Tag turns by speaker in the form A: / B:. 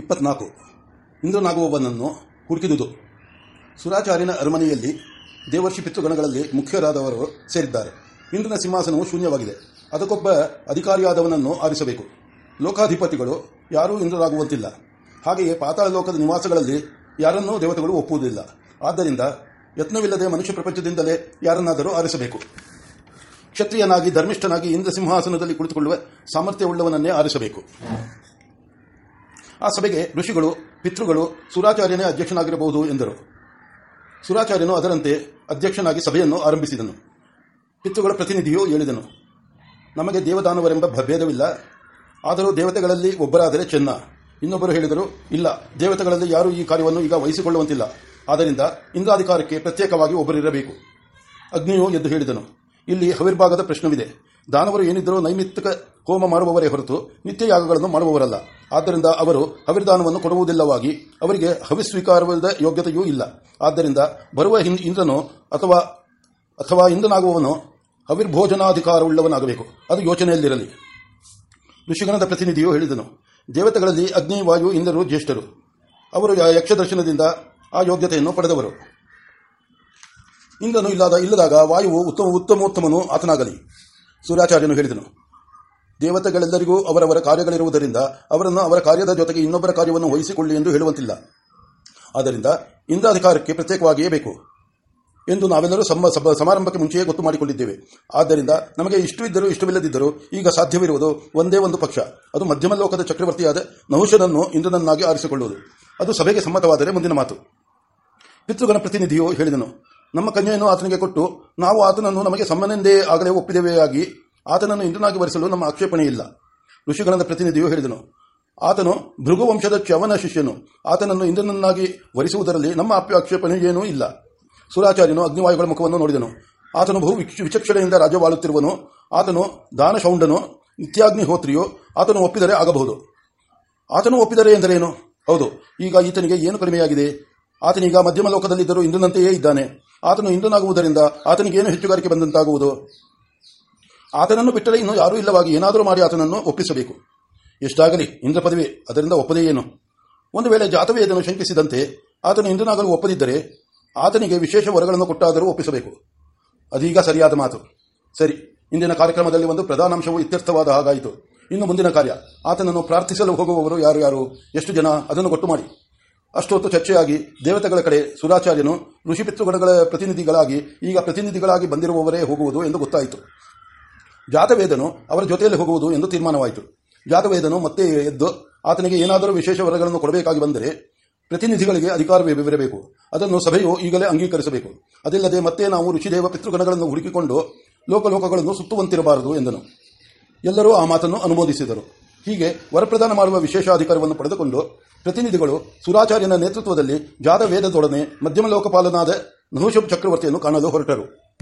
A: ಇಪ್ಪತ್ನಾಲ್ಕು ಇಂದ್ರನಾಗುವವನನ್ನು ಹುಡುಕಿದುದು ಸುರಾಚಾರ್ಯನ ಅರಮನೆಯಲ್ಲಿ ದೇವರ್ಷಿ ಪಿತೃಗಣಗಳಲ್ಲಿ ಮುಖ್ಯರಾದವರು ಸೇರಿದ್ದಾರೆ ಇಂದ್ರನ ಸಿಂಹಾಸನವು ಶೂನ್ಯವಾಗಿದೆ ಅದಕ್ಕೊಬ್ಬ ಅಧಿಕಾರಿಯಾದವನನ್ನು ಆರಿಸಬೇಕು ಲೋಕಾಧಿಪತಿಗಳು ಯಾರೂ ಇಂದ್ರರಾಗುವಂತಿಲ್ಲ ಹಾಗೆಯೇ ಪಾತಾಳ ಲೋಕದ ನಿವಾಸಗಳಲ್ಲಿ ಯಾರನ್ನೂ ದೇವತೆಗಳು ಒಪ್ಪುವುದಿಲ್ಲ ಆದ್ದರಿಂದ ಯತ್ನವಿಲ್ಲದೆ ಮನುಷ್ಯ ಪ್ರಪಂಚದಿಂದಲೇ ಯಾರನ್ನಾದರೂ ಆರಿಸಬೇಕು ಕ್ಷತ್ರಿಯನಾಗಿ ಧರ್ಮಿಷ್ಠನಾಗಿ ಇಂದ್ರ ಸಿಂಹಾಸನದಲ್ಲಿ ಕುಳಿತುಕೊಳ್ಳುವ ಸಾಮರ್ಥ್ಯವುಳ್ಳವನನ್ನೇ ಆರಿಸಬೇಕು ಆ ಸಭೆಗೆ ಋಷಿಗಳು ಪಿತೃಗಳು ಸುರಾಚಾರ್ಯನೇ ಅಧ್ಯಕ್ಷನಾಗಿರಬಹುದು ಎಂದರು ಸುರಾಚಾರ್ಯನು ಅದರಂತೆ ಅಧ್ಯಕ್ಷನಾಗಿ ಸಭೆಯನ್ನು ಆರಂಭಿಸಿದನು ಪಿತೃಗಳ ಪ್ರತಿನಿಧಿಯು ಹೇಳಿದನು ನಮಗೆ ದೇವದಾನವರೆಂಬ ಭೇದವಿಲ್ಲ ಆದರೂ ದೇವತೆಗಳಲ್ಲಿ ಒಬ್ಬರಾದರೆ ಚೆನ್ನ ಇನ್ನೊಬ್ಬರು ಹೇಳಿದರು ಇಲ್ಲ ದೇವತೆಗಳಲ್ಲಿ ಯಾರೂ ಈ ಕಾರ್ಯವನ್ನು ಈಗ ವಹಿಸಿಕೊಳ್ಳುವಂತಿಲ್ಲ ಆದ್ದರಿಂದ ಇಂದ್ರಾಧಿಕಾರಕ್ಕೆ ಪ್ರತ್ಯೇಕವಾಗಿ ಒಬ್ಬರಿರಬೇಕು ಅಗ್ನಿಯು ಎಂದು ಹೇಳಿದನು ಇಲ್ಲಿ ಹವಿರ್ಭಾಗದ ಪ್ರಶ್ನವಿದೆ ದಾನವರು ಏನಿದ್ದರೂ ನೈಮಿತ್ತಿಕ ಹೋಮ ಮಾಡುವವರೇ ಹೊರತು ನಿತ್ಯ ಯಾಗಗಳನ್ನು ಮಾಡುವವರಲ್ಲ ಆದ್ದರಿಂದ ಅವರು ಹವಿರ್ದಾನವನ್ನು ಕೊಡುವುದಿಲ್ಲವಾಗಿ ಅವರಿಗೆ ಹವಿಸ್ವೀಕಾರದ ಯೋಗ್ಯತೆಯೂ ಇಲ್ಲ ಆದ್ದರಿಂದ ಬರುವ ಇಂದ್ರನು ಅಥವಾ ಅಥವಾ ಇಂದ್ರನಾಗುವವನು ಹವಿರ್ಭೋಜನಾಧಿಕಾರವುಳ್ಳವನಾಗಬೇಕು ಅದು ಯೋಚನೆಯಲ್ಲಿರಲಿ ಋಷಿಗಣದ ಪ್ರತಿನಿಧಿಯು ಹೇಳಿದನು ದೇವತೆಗಳಲ್ಲಿ ಅಗ್ನಿ ವಾಯು ಇಂದ್ರರು ಜ್ಯೇಷ್ಠರು ಅವರು ಯಕ್ಷದರ್ಶನದಿಂದ ಆ ಯೋಗ್ಯತೆಯನ್ನು ಪಡೆದವರು ಇಂದ್ರನು ಇಲ್ಲದ ಇಲ್ಲದಾಗ ವಾಯುವು ಉತ್ತಮ ಉತ್ತಮೋತ್ತಮನು ಆತನಾಗಲಿ ಸೂರ್ಯಾಚಾರ್ಯನು ಹೇಳಿದನು ದೇವತೆಗಳೆಲ್ಲರಿಗೂ ಅವರವರ ಕಾರ್ಯಗಳಿರುವುದರಿಂದ ಅವರನ್ನು ಅವರ ಕಾರ್ಯದ ಜೊತೆಗೆ ಇನ್ನೊಬ್ಬರ ಕಾರ್ಯವನ್ನು ವಹಿಸಿಕೊಳ್ಳಿ ಎಂದು ಹೇಳುವಂತಿಲ್ಲ ಆದ್ದರಿಂದ ಇಂದ್ರಾಧಿಕಾರಕ್ಕೆ ಪ್ರತ್ಯೇಕವಾಗಿಯೇ ಬೇಕು ಎಂದು ನಾವೆಲ್ಲರೂ ಸಮಾರಂಭಕ್ಕೆ ಮುಂಚೆಯೇ ಗೊತ್ತು ಮಾಡಿಕೊಂಡಿದ್ದೇವೆ ಆದ್ದರಿಂದ ನಮಗೆ ಇಷ್ಟು ಇದ್ದರೂ ಇಷ್ಟವಿಲ್ಲದಿದ್ದರೂ ಈಗ ಸಾಧ್ಯವಿರುವುದು ಒಂದೇ ಒಂದು ಪಕ್ಷ ಅದು ಮಧ್ಯಮ ಲೋಕದ ಚಕ್ರವರ್ತಿಯಾದ ನಹುಶನನ್ನು ಇಂದ್ರನನ್ನಾಗಿ ಆರಿಸಿಕೊಳ್ಳುವುದು ಅದು ಸಭೆಗೆ ಸಮ್ಮತವಾದರೆ ಮುಂದಿನ ಮಾತು ಪಿತೃಗಣ ಪ್ರತಿನಿಧಿಯು ಹೇಳಿದನು ನಮ್ಮ ಕನ್ಯೆಯನ್ನು ಆತನಿಗೆ ಕೊಟ್ಟು ನಾವು ಆತನನ್ನು ನಮಗೆ ಸಮ್ಮನೆಂದೇ ಆಗಲೇ ಒಪ್ಪಿದೇವೇ ಆಗಿ ಆತನನ್ನು ಇಂದ್ರನಾಗಿ ಬರೆಸಲು ನಮ್ಮ ಆಕ್ಷೇಪಣೆ ಇಲ್ಲ ಋಷಿಗಣದ ಪ್ರತಿನಿಧಿಯು ಹೇಳಿದನು ಆತನು ಭೃಗುವಂಶದ ಚವನ ಶಿಷ್ಯನು ಆತನನ್ನು ಇಂದ್ರನನ್ನಾಗಿ ವರಿಸುವುದರಲ್ಲಿ ನಮ್ಮ ಅಪ್ಯ ಆಕ್ಷೇಪಣೆ ಏನೂ ಇಲ್ಲ ಸುರಾಚಾರ್ಯನು ಅಗ್ನಿವಾಯುಗಳ ಮುಖವನ್ನು ನೋಡಿದನು ಆತನು ಬಹು ವಿಚಕ್ಷಣೆಯಿಂದ ರಾಜ್ಯವಾಳುತ್ತಿರುವನು ಆತನು ದಾನಶೌಂಡನು ನಿತ್ಯಾಗ್ನಿಹೋತ್ರಿಯು ಆತನು ಒಪ್ಪಿದರೆ ಆಗಬಹುದು ಆತನು ಒಪ್ಪಿದರೆ ಎಂದರೇನು ಹೌದು ಈಗ ಈತನಿಗೆ ಏನು ಕಡಿಮೆಯಾಗಿದೆ ಆತನೀಗ ಮಧ್ಯಮ ಲೋಕದಲ್ಲಿದ್ದರೂ ಇಂದಿನಂತೆಯೇ ಇದ್ದಾನೆ ಆತನು ಇಂದನಾಗುವುದರಿಂದ ಆತನಿಗೇನು ಹೆಚ್ಚುಗಾರಿಕೆ ಬಂದಂತಾಗುವುದು ಆತನನ್ನು ಬಿಟ್ಟರೆ ಇನ್ನು ಯಾರೂ ಇಲ್ಲವಾಗಿ ಏನಾದರೂ ಮಾಡಿ ಆತನನ್ನು ಒಪ್ಪಿಸಬೇಕು ಎಷ್ಟಾಗಲಿ ಇಂದ್ರ ಪದವಿ ಅದರಿಂದ ಒಪ್ಪದೇ ಏನು ಒಂದು ವೇಳೆ ಜಾತವೇ ಶಂಕಿಸಿದಂತೆ ಆತನು ಇಂದ್ರನಾಗಲು ಒಪ್ಪದಿದ್ದರೆ ಆತನಿಗೆ ವಿಶೇಷ ವರಗಳನ್ನು ಕೊಟ್ಟಾದರೂ ಒಪ್ಪಿಸಬೇಕು ಅದೀಗ ಸರಿಯಾದ ಮಾತು ಸರಿ ಇಂದಿನ ಕಾರ್ಯಕ್ರಮದಲ್ಲಿ ಒಂದು ಪ್ರಧಾನಾಂಶವು ಇತ್ಯರ್ಥವಾದ ಹಾಗಾಯಿತು ಇನ್ನು ಮುಂದಿನ ಕಾರ್ಯ ಆತನನ್ನು ಪ್ರಾರ್ಥಿಸಲು ಹೋಗುವವರು ಯಾರು ಯಾರು ಎಷ್ಟು ಜನ ಅದನ್ನು ಕೊಟ್ಟು ಮಾಡಿ ಅಷ್ಟೊತ್ತು ಚರ್ಚೆಯಾಗಿ ದೇವತೆಗಳ ಕಡೆ ಸುರಾಚಾರ್ಯನು ಋಷಿಪಿತೃಗಣಗಳ ಪ್ರತಿನಿಧಿಗಳಾಗಿ ಈಗ ಪ್ರತಿನಿಧಿಗಳಾಗಿ ಬಂದಿರುವವರೇ ಹೋಗುವುದು ಎಂದು ಗೊತ್ತಾಯಿತು ಜಾತವೇದನು ಅವರ ಜೊತೆಯಲ್ಲಿ ಹೋಗುವುದು ಎಂದು ತೀರ್ಮಾನವಾಯಿತು ಜಾತವೇದನು ಮತ್ತೆ ಎದ್ದು ಆತನಿಗೆ ಏನಾದರೂ ವಿಶೇಷ ವರಗಳನ್ನು ಕೊಡಬೇಕಾಗಿ ಬಂದರೆ ಪ್ರತಿನಿಧಿಗಳಿಗೆ ಅಧಿಕಾರವಿರಬೇಕು ಅದನ್ನು ಸಭೆಯು ಈಗಲೇ ಅಂಗೀಕರಿಸಬೇಕು ಅದಿಲ್ಲದೆ ಮತ್ತೆ ನಾವು ಋಷಿದೇವ ಪಿತೃಗಣಗಳನ್ನು ಹುಡುಕಿಕೊಂಡು ಲೋಕಲೋಕಗಳನ್ನು ಸುತ್ತುವಂತಿರಬಾರದು ಎಂದನು ಎಲ್ಲರೂ ಆ ಮಾತನ್ನು ಅನುಮೋದಿಸಿದರು ಹೀಗೆ ವರಪ್ರದಾನ ಮಾಡುವ ವಿಶೇಷಾಧಿಕಾರವನ್ನು ಪಡೆದುಕೊಂಡು ಪ್ರತಿನಿಧಿಗಳು ಸುರಾಚಾರ್ಯನ ನೇತೃತ್ವದಲ್ಲಿ ವೇದದೊಡನೆ ಮಧ್ಯಮ ಲೋಕಪಾಲನಾದ ನಹುಶಬ್ ಚಕ್ರವರ್ತಿಯನ್ನು ಕಾಣಲು ಹೊರಟರು